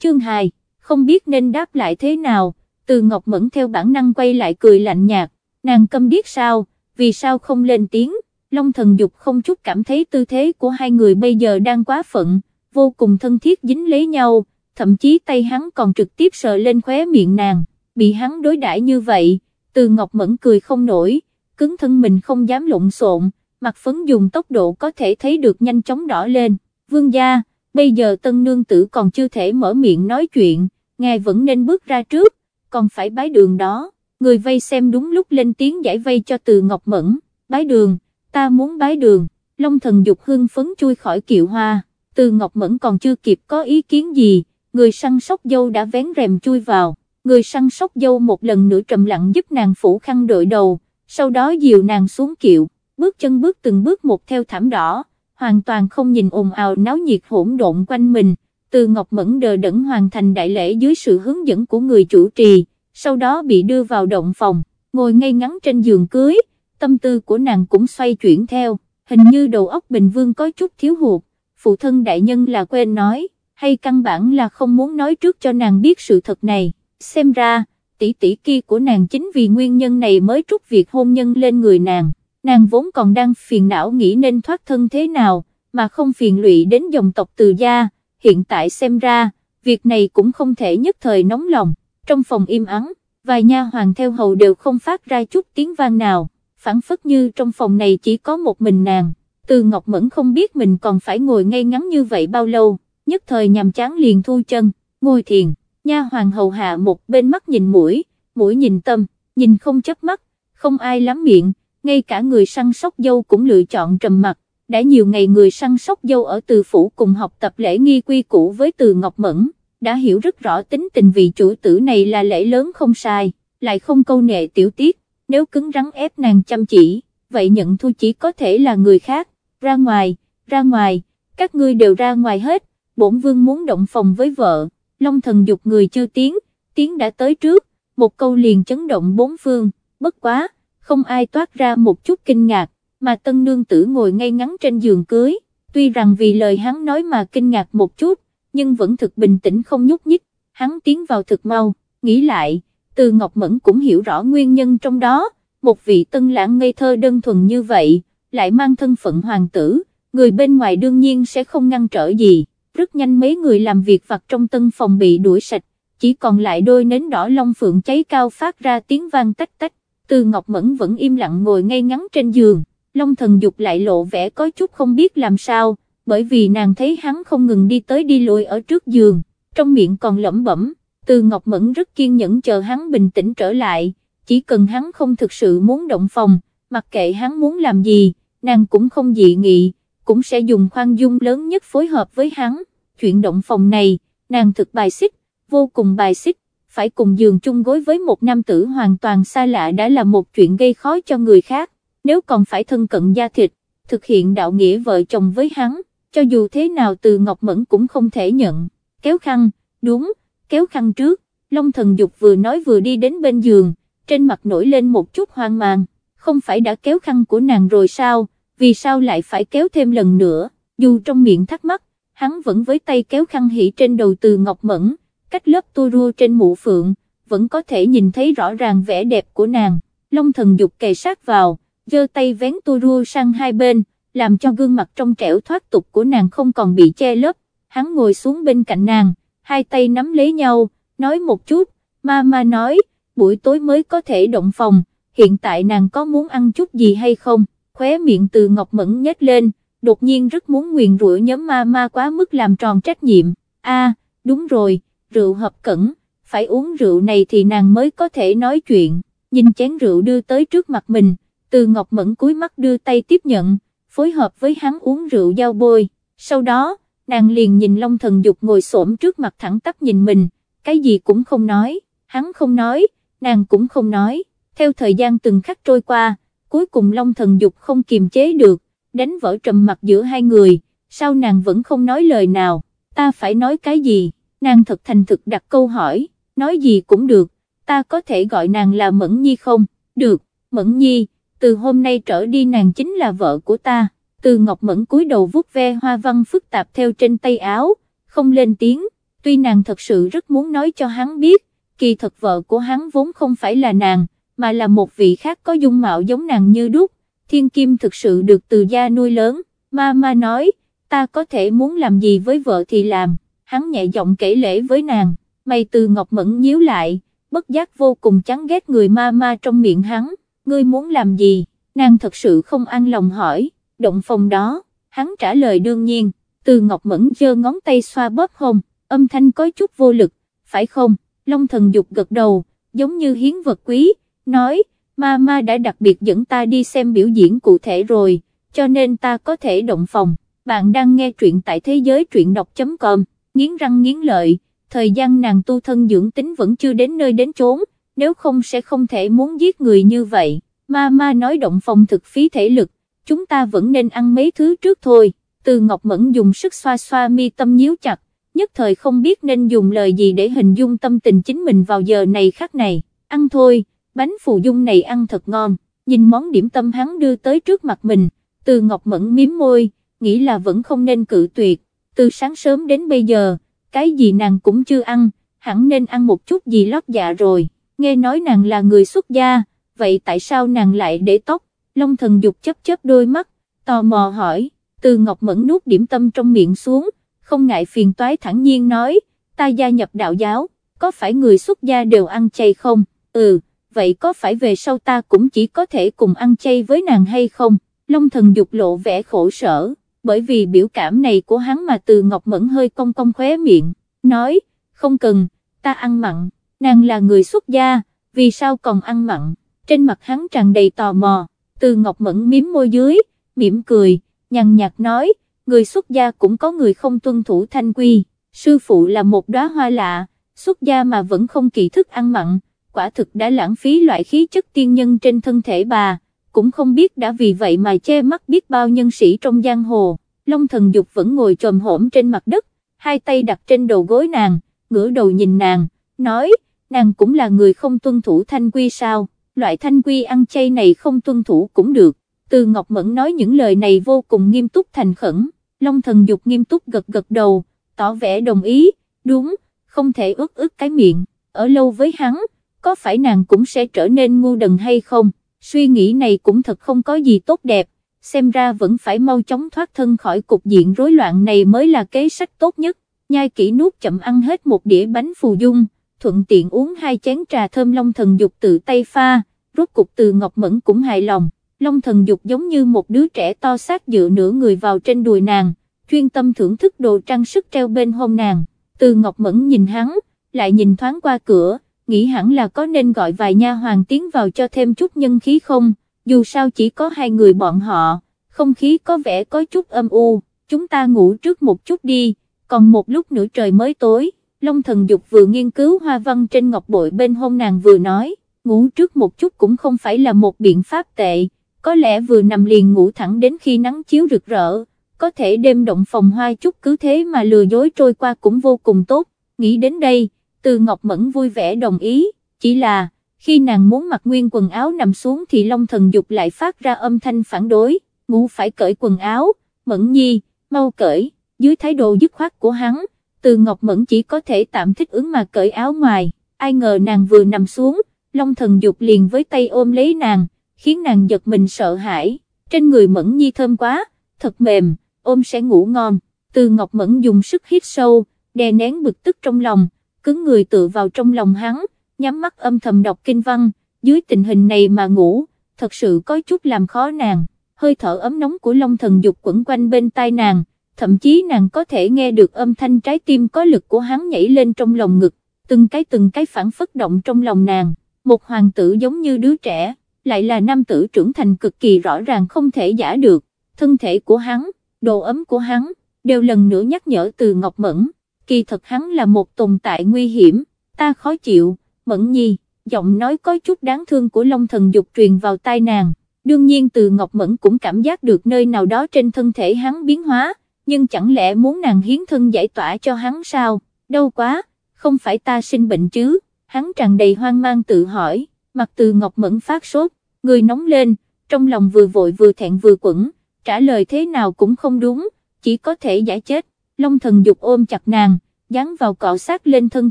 chương 2, không biết nên đáp lại thế nào, từ Ngọc Mẫn theo bản năng quay lại cười lạnh nhạt, nàng câm điếc sao, vì sao không lên tiếng, Long thần dục không chút cảm thấy tư thế của hai người bây giờ đang quá phận, vô cùng thân thiết dính lấy nhau, thậm chí tay hắn còn trực tiếp sờ lên khóe miệng nàng, bị hắn đối đãi như vậy, từ Ngọc Mẫn cười không nổi, cứng thân mình không dám lộn xộn, mặt phấn dùng tốc độ có thể thấy được nhanh chóng đỏ lên, vương gia, bây giờ tân nương tử còn chưa thể mở miệng nói chuyện, ngài vẫn nên bước ra trước, còn phải bái đường đó, người vây xem đúng lúc lên tiếng giải vây cho từ Ngọc Mẫn, bái đường, ta muốn bái đường, Long thần dục hưng phấn chui khỏi kiệu hoa, từ Ngọc Mẫn còn chưa kịp có ý kiến gì, người săn sóc dâu đã vén rèm chui vào, người săn sóc dâu một lần nữa trầm lặng giúp nàng phủ khăn đội đầu, sau đó dìu nàng xuống kiệu, bước chân bước từng bước một theo thảm đỏ, hoàn toàn không nhìn ồn ào náo nhiệt hỗn độn quanh mình, từ Ngọc Mẫn đờ đẫn hoàn thành đại lễ dưới sự hướng dẫn của người chủ trì, sau đó bị đưa vào động phòng, ngồi ngay ngắn trên giường cưới, tâm tư của nàng cũng xoay chuyển theo, hình như đầu óc Bình Vương có chút thiếu hụt, phụ thân đại nhân là quên nói, hay căn bản là không muốn nói trước cho nàng biết sự thật này, xem ra, tỷ tỷ kia của nàng chính vì nguyên nhân này mới trút việc hôn nhân lên người nàng, nàng vốn còn đang phiền não nghĩ nên thoát thân thế nào, mà không phiền lụy đến dòng tộc từ gia, hiện tại xem ra, việc này cũng không thể nhất thời nóng lòng, trong phòng im ắng, vài nha hoàng theo hầu đều không phát ra chút tiếng vang nào, phản phất như trong phòng này chỉ có một mình nàng, từ Ngọc Mẫn không biết mình còn phải ngồi ngay ngắn như vậy bao lâu, nhất thời nhằm chán liền thu chân, ngồi thiền, nha hoàng hầu hạ một bên mắt nhìn mũi, mũi nhìn tâm, nhìn không chấp mắt, không ai lắm miệng, ngay cả người săn sóc dâu cũng lựa chọn trầm mặt, đã nhiều ngày người săn sóc dâu ở từ phủ cùng học tập lễ nghi quy củ với từ Ngọc Mẫn, đã hiểu rất rõ tính tình vị chủ tử này là lễ lớn không sai, lại không câu nệ tiểu tiết, nếu cứng rắn ép nàng chăm chỉ, vậy nhận thu chỉ có thể là người khác, ra ngoài, ra ngoài, các ngươi đều ra ngoài hết, bổn vương muốn động phòng với vợ, long thần dục người chưa tiến, tiến đã tới trước, một câu liền chấn động bốn phương, bất quá, không ai toát ra một chút kinh ngạc, mà tân nương tử ngồi ngay ngắn trên giường cưới, tuy rằng vì lời hắn nói mà kinh ngạc một chút, nhưng vẫn thực bình tĩnh không nhúc nhích, hắn tiến vào thực mau, nghĩ lại, từ Ngọc Mẫn cũng hiểu rõ nguyên nhân trong đó, một vị tân lãng ngây thơ đơn thuần như vậy, lại mang thân phận hoàng tử, người bên ngoài đương nhiên sẽ không ngăn trở gì, rất nhanh mấy người làm việc vặt trong tân phòng bị đuổi sạch, chỉ còn lại đôi nến đỏ long phượng cháy cao phát ra tiếng vang tách tách, từ Ngọc Mẫn vẫn im lặng ngồi ngay ngắn trên giường, Long thần dục lại lộ vẻ có chút không biết làm sao, bởi vì nàng thấy hắn không ngừng đi tới đi lùi ở trước giường, trong miệng còn lẩm bẩm, từ Ngọc Mẫn rất kiên nhẫn chờ hắn bình tĩnh trở lại, chỉ cần hắn không thực sự muốn động phòng, mặc kệ hắn muốn làm gì, nàng cũng không dị nghị, cũng sẽ dùng khoan dung lớn nhất phối hợp với hắn, chuyện động phòng này, nàng thực bài xích, vô cùng bài xích, phải cùng giường chung gối với một nam tử hoàn toàn xa lạ đã là một chuyện gây khó cho người khác, nếu còn phải thân cận gia thịt, thực hiện đạo nghĩa vợ chồng với hắn, cho dù thế nào từ Ngọc Mẫn cũng không thể nhận, kéo khăn, đúng, kéo khăn trước, Long thần dục vừa nói vừa đi đến bên giường, trên mặt nổi lên một chút hoang mang, không phải đã kéo khăn của nàng rồi sao, vì sao lại phải kéo thêm lần nữa, dù trong miệng thắc mắc, hắn vẫn với tay kéo khăn hỉ trên đầu từ Ngọc Mẫn, cách lớp tua rua trên mũ phượng, vẫn có thể nhìn thấy rõ ràng vẻ đẹp của nàng, Long thần dục kề sát vào, giơ tay vén tua rua sang hai bên, làm cho gương mặt trong trẻo thoát tục của nàng không còn bị che lấp, hắn ngồi xuống bên cạnh nàng, hai tay nắm lấy nhau, nói một chút, ma ma nói, buổi tối mới có thể động phòng, hiện tại nàng có muốn ăn chút gì hay không, khóe miệng từ ngọc mẫn nhếch lên, đột nhiên rất muốn nguyền rủa nhóm ma ma quá mức làm tròn trách nhiệm, a đúng rồi, rượu hợp cẩn, phải uống rượu này thì nàng mới có thể nói chuyện, nhìn chén rượu đưa tới trước mặt mình, từ ngọc mẫn cúi mắt đưa tay tiếp nhận, phối hợp với hắn uống rượu giao bôi, sau đó, nàng liền nhìn Long Thần Dục ngồi xổm trước mặt thẳng tắp nhìn mình, cái gì cũng không nói, hắn không nói, nàng cũng không nói, theo thời gian từng khắc trôi qua, cuối cùng Long Thần Dục không kiềm chế được, đánh vỡ trầm mặt giữa hai người, sao nàng vẫn không nói lời nào, ta phải nói cái gì, nàng thật thành thực đặt câu hỏi, nói gì cũng được, ta có thể gọi nàng là Mẫn Nhi không, được, Mẫn Nhi, từ hôm nay trở đi nàng chính là vợ của ta, từ Ngọc Mẫn cúi đầu vuốt ve hoa văn phức tạp theo trên tay áo, không lên tiếng, tuy nàng thật sự rất muốn nói cho hắn biết, kỳ thật vợ của hắn vốn không phải là nàng, mà là một vị khác có dung mạo giống nàng như đúc, thiên kim thực sự được từ gia nuôi lớn, ma ma nói, ta có thể muốn làm gì với vợ thì làm, hắn nhẹ giọng kể lễ với nàng, mày từ ngọc mẫn nhíu lại, bất giác vô cùng chán ghét người ma ma trong miệng hắn, ngươi muốn làm gì, nàng thật sự không an lòng hỏi, động phòng đó, hắn trả lời đương nhiên, từ ngọc mẫn giơ ngón tay xoa bóp hông, âm thanh có chút vô lực, phải không, Long thần dục gật đầu, giống như hiến vật quý, nói, ma ma đã đặc biệt dẫn ta đi xem biểu diễn cụ thể rồi, cho nên ta có thể động phòng, bạn đang nghe truyện tại thế giới truyện đọc.com, nghiến răng nghiến lợi, thời gian nàng tu thân dưỡng tính vẫn chưa đến nơi đến chốn, nếu không sẽ không thể muốn giết người như vậy, ma ma nói động phòng thực phí thể lực, chúng ta vẫn nên ăn mấy thứ trước thôi, từ Ngọc Mẫn dùng sức xoa xoa mi tâm nhíu chặt, nhất thời không biết nên dùng lời gì để hình dung tâm tình chính mình vào giờ này khắc này, ăn thôi, bánh phù dung này ăn thật ngon, nhìn món điểm tâm hắn đưa tới trước mặt mình, từ Ngọc Mẫn miếm môi, nghĩ là vẫn không nên cự tuyệt, từ sáng sớm đến bây giờ, cái gì nàng cũng chưa ăn, hẳn nên ăn một chút gì lót dạ rồi, nghe nói nàng là người xuất gia, vậy tại sao nàng lại để tóc, Long thần dục chấp chấp đôi mắt, tò mò hỏi, từ Ngọc Mẫn nuốt điểm tâm trong miệng xuống, không ngại phiền toái thẳng nhiên nói, ta gia nhập đạo giáo, có phải người xuất gia đều ăn chay không, ừ, vậy có phải về sau ta cũng chỉ có thể cùng ăn chay với nàng hay không, Long thần dục lộ vẻ khổ sở, bởi vì biểu cảm này của hắn mà từ Ngọc Mẫn hơi cong cong khóe miệng, nói, không cần, ta ăn mặn, nàng là người xuất gia, vì sao còn ăn mặn, trên mặt hắn tràn đầy tò mò, từ Ngọc Mẫn miếm môi dưới, mỉm cười, nhằn nhạt nói, người xuất gia cũng có người không tuân thủ thanh quy, sư phụ là một đóa hoa lạ, xuất gia mà vẫn không kỳ thức ăn mặn, quả thực đã lãng phí loại khí chất tiên nhân trên thân thể bà, cũng không biết đã vì vậy mà che mắt biết bao nhân sĩ trong giang hồ, Long thần dục vẫn ngồi trồm hổm trên mặt đất, hai tay đặt trên đầu gối nàng, ngửa đầu nhìn nàng, nói, nàng cũng là người không tuân thủ thanh quy sao, loại thanh quy ăn chay này không tuân thủ cũng được, từ Ngọc Mẫn nói những lời này vô cùng nghiêm túc thành khẩn, Long thần dục nghiêm túc gật gật đầu, tỏ vẻ đồng ý, đúng, không thể ướt ướt cái miệng, ở lâu với hắn, có phải nàng cũng sẽ trở nên ngu đần hay không, suy nghĩ này cũng thật không có gì tốt đẹp, xem ra vẫn phải mau chóng thoát thân khỏi cục diện rối loạn này mới là kế sách tốt nhất, nhai kỹ nuốt chậm ăn hết một đĩa bánh phù dung, thuận tiện uống hai chén trà thơm long thần dục tự tay pha, rốt cục từ Ngọc Mẫn cũng hài lòng. Long thần dục giống như một đứa trẻ to xác dựa nửa người vào trên đùi nàng, chuyên tâm thưởng thức đồ trang sức treo bên hông nàng, từ Ngọc Mẫn nhìn hắn, lại nhìn thoáng qua cửa, nghĩ hẳn là có nên gọi vài nha hoàng tiến vào cho thêm chút nhân khí không, dù sao chỉ có hai người bọn họ, không khí có vẻ có chút âm u, chúng ta ngủ trước một chút đi, còn một lúc nữa trời mới tối, Long thần dục vừa nghiên cứu hoa văn trên ngọc bội bên hôn nàng vừa nói, ngủ trước một chút cũng không phải là một biện pháp tệ. Có lẽ vừa nằm liền ngủ thẳng đến khi nắng chiếu rực rỡ, có thể đêm động phòng hoa chút cứ thế mà lừa dối trôi qua cũng vô cùng tốt, nghĩ đến đây, từ Ngọc Mẫn vui vẻ đồng ý, chỉ là, khi nàng muốn mặc nguyên quần áo nằm xuống thì Long Thần Dục lại phát ra âm thanh phản đối, ngủ phải cởi quần áo, Mẫn Nhi, mau cởi, dưới thái độ dứt khoát của hắn, từ Ngọc Mẫn chỉ có thể tạm thích ứng mà cởi áo ngoài, ai ngờ nàng vừa nằm xuống, Long Thần Dục liền với tay ôm lấy nàng, khiến nàng giật mình sợ hãi, trên người Mẫn Nhi thơm quá, thật mềm, ôm sẽ ngủ ngon, từ Ngọc Mẫn dùng sức hít sâu, đè nén bực tức trong lòng, cứng người tựa vào trong lòng hắn, nhắm mắt âm thầm đọc kinh văn, dưới tình hình này mà ngủ, thật sự có chút làm khó nàng, hơi thở ấm nóng của Long thần dục quẩn quanh bên tai nàng, thậm chí nàng có thể nghe được âm thanh trái tim có lực của hắn nhảy lên trong lòng ngực, từng cái từng cái phản phất động trong lòng nàng, một hoàng tử giống như đứa trẻ lại là nam tử trưởng thành cực kỳ rõ ràng không thể giả được, thân thể của hắn, đồ ấm của hắn, đều lần nữa nhắc nhở từ Ngọc Mẫn, kỳ thật hắn là một tồn tại nguy hiểm, ta khó chịu, Mẫn Nhi, giọng nói có chút đáng thương của Long Thần Dục truyền vào tai nàng, đương nhiên từ Ngọc Mẫn cũng cảm giác được nơi nào đó trên thân thể hắn biến hóa, nhưng chẳng lẽ muốn nàng hiến thân giải tỏa cho hắn sao, đâu quá, không phải ta sinh bệnh chứ, hắn tràn đầy hoang mang tự hỏi mặt từ Ngọc Mẫn phát sốt, người nóng lên, trong lòng vừa vội vừa thẹn vừa quẩn, trả lời thế nào cũng không đúng, chỉ có thể giải chết, Long thần dục ôm chặt nàng, dán vào cọ sát lên thân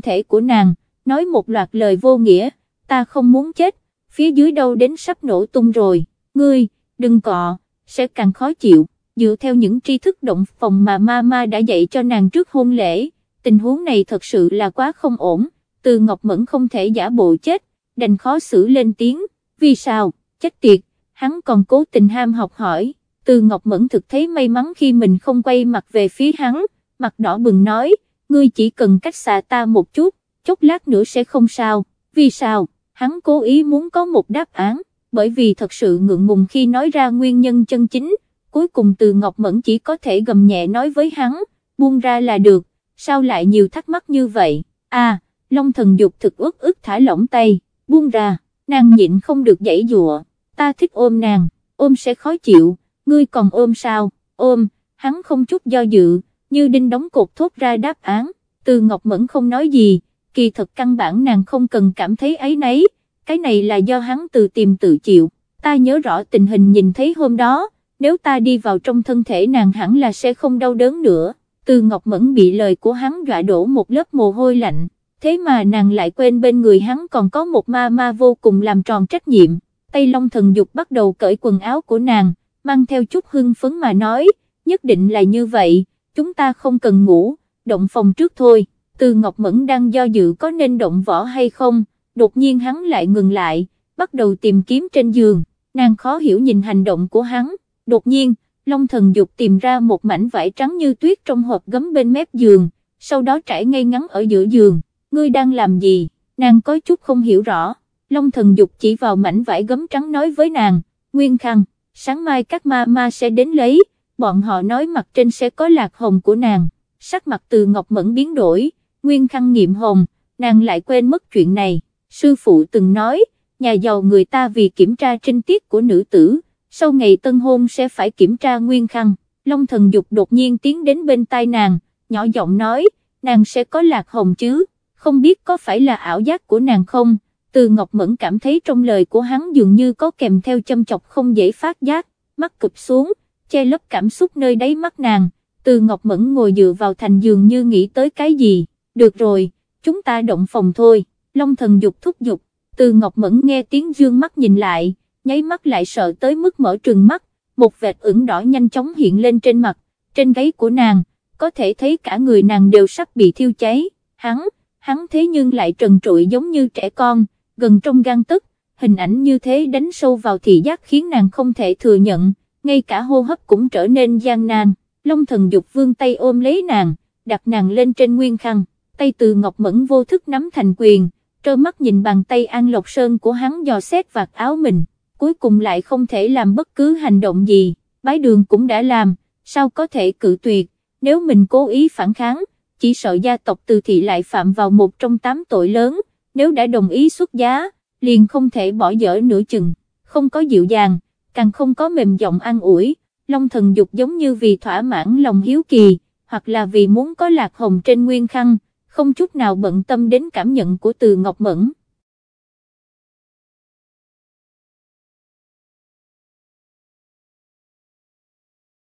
thể của nàng, nói một loạt lời vô nghĩa, ta không muốn chết, phía dưới đâu đến sắp nổ tung rồi, ngươi, đừng cọ, sẽ càng khó chịu, dựa theo những tri thức động phòng mà mama đã dạy cho nàng trước hôn lễ, tình huống này thật sự là quá không ổn, từ Ngọc Mẫn không thể giả bộ chết, đành khó xử lên tiếng, vì sao, chết tiệt, hắn còn cố tình ham học hỏi, từ Ngọc Mẫn thực thấy may mắn khi mình không quay mặt về phía hắn, mặt đỏ bừng nói, ngươi chỉ cần cách xa ta một chút, chốc lát nữa sẽ không sao, vì sao, hắn cố ý muốn có một đáp án, bởi vì thật sự ngượng ngùng khi nói ra nguyên nhân chân chính, cuối cùng từ Ngọc Mẫn chỉ có thể gầm nhẹ nói với hắn, buông ra là được, sao lại nhiều thắc mắc như vậy, à, Long thần dục thực ức ức thả lỏng tay, buông ra, nàng nhịn không được dãy dụa, ta thích ôm nàng, ôm sẽ khó chịu, ngươi còn ôm sao, ôm, hắn không chút do dự, như đinh đóng cột thốt ra đáp án, từ Ngọc Mẫn không nói gì, kỳ thật căn bản nàng không cần cảm thấy ấy nấy, cái này là do hắn từ tìm tự chịu, ta nhớ rõ tình hình nhìn thấy hôm đó, nếu ta đi vào trong thân thể nàng hẳn là sẽ không đau đớn nữa, từ Ngọc Mẫn bị lời của hắn dọa đổ một lớp mồ hôi lạnh, thế mà nàng lại quên bên người hắn còn có một ma ma vô cùng làm tròn trách nhiệm, Tây Long thần dục bắt đầu cởi quần áo của nàng, mang theo chút hưng phấn mà nói, nhất định là như vậy, chúng ta không cần ngủ, động phòng trước thôi, từ Ngọc Mẫn đang do dự có nên động võ hay không, đột nhiên hắn lại ngừng lại, bắt đầu tìm kiếm trên giường, nàng khó hiểu nhìn hành động của hắn, đột nhiên, Long thần dục tìm ra một mảnh vải trắng như tuyết trong hộp gấm bên mép giường, sau đó trải ngay ngắn ở giữa giường, ngươi đang làm gì, nàng có chút không hiểu rõ, Long thần dục chỉ vào mảnh vải gấm trắng nói với nàng, Nguyên Khăn, sáng mai các ma ma sẽ đến lấy, bọn họ nói mặt trên sẽ có lạc hồng của nàng, sắc mặt từ Ngọc Mẫn biến đổi, Nguyên Khăn nghiệm hồng, nàng lại quên mất chuyện này, sư phụ từng nói, nhà giàu người ta vì kiểm tra trinh tiết của nữ tử, sau ngày tân hôn sẽ phải kiểm tra Nguyên Khăn, Long thần dục đột nhiên tiến đến bên tai nàng, nhỏ giọng nói, nàng sẽ có lạc hồng chứ, không biết có phải là ảo giác của nàng không, từ Ngọc Mẫn cảm thấy trong lời của hắn dường như có kèm theo châm chọc không dễ phát giác, mắt cụp xuống, che lấp cảm xúc nơi đáy mắt nàng, từ Ngọc Mẫn ngồi dựa vào thành giường như nghĩ tới cái gì, được rồi, chúng ta động phòng thôi, Long thần dục thúc dục, từ Ngọc Mẫn nghe tiếng dương mắt nhìn lại, nháy mắt lại sợ tới mức mở trừng mắt, một vệt ửng đỏ nhanh chóng hiện lên trên mặt, trên gáy của nàng, có thể thấy cả người nàng đều sắp bị thiêu cháy, hắn, hắn thế nhưng lại trần trụi giống như trẻ con, gần trong gan tức, hình ảnh như thế đánh sâu vào thị giác khiến nàng không thể thừa nhận, ngay cả hô hấp cũng trở nên gian nan, Long thần dục vương tay ôm lấy nàng, đặt nàng lên trên nguyên khăn, tay từ ngọc mẫn vô thức nắm thành quyền, trơ mắt nhìn bàn tay An Lộc Sơn của hắn dò xét vạt áo mình, cuối cùng lại không thể làm bất cứ hành động gì, bái đường cũng đã làm, sao có thể cự tuyệt, nếu mình cố ý phản kháng, chỉ sợ gia tộc từ thị lại phạm vào một trong tám tội lớn, nếu đã đồng ý xuất giá, liền không thể bỏ dở nửa chừng, không có dịu dàng, càng không có mềm giọng an ủi, Long thần dục giống như vì thỏa mãn lòng hiếu kỳ, hoặc là vì muốn có lạc hồng trên nguyên khăn, không chút nào bận tâm đến cảm nhận của từ Ngọc Mẫn.